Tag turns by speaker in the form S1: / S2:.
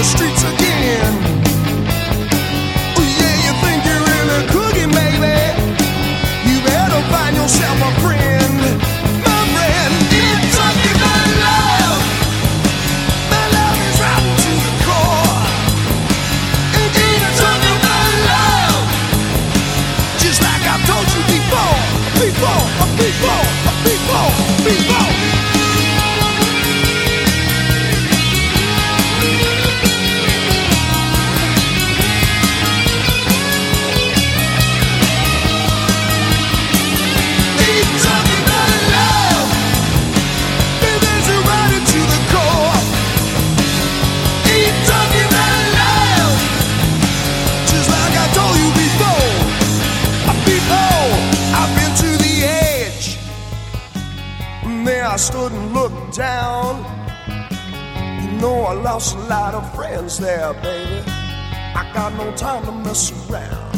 S1: the streets again. Yeah, you think you're really cooking, baby. You better find yourself a friend. My friend, it's something love. My love is to the core. Love. Just like I told you before, before, before, before, before. stood and looked down. You know I lost a lot of friends there, baby. I got no time to mess around.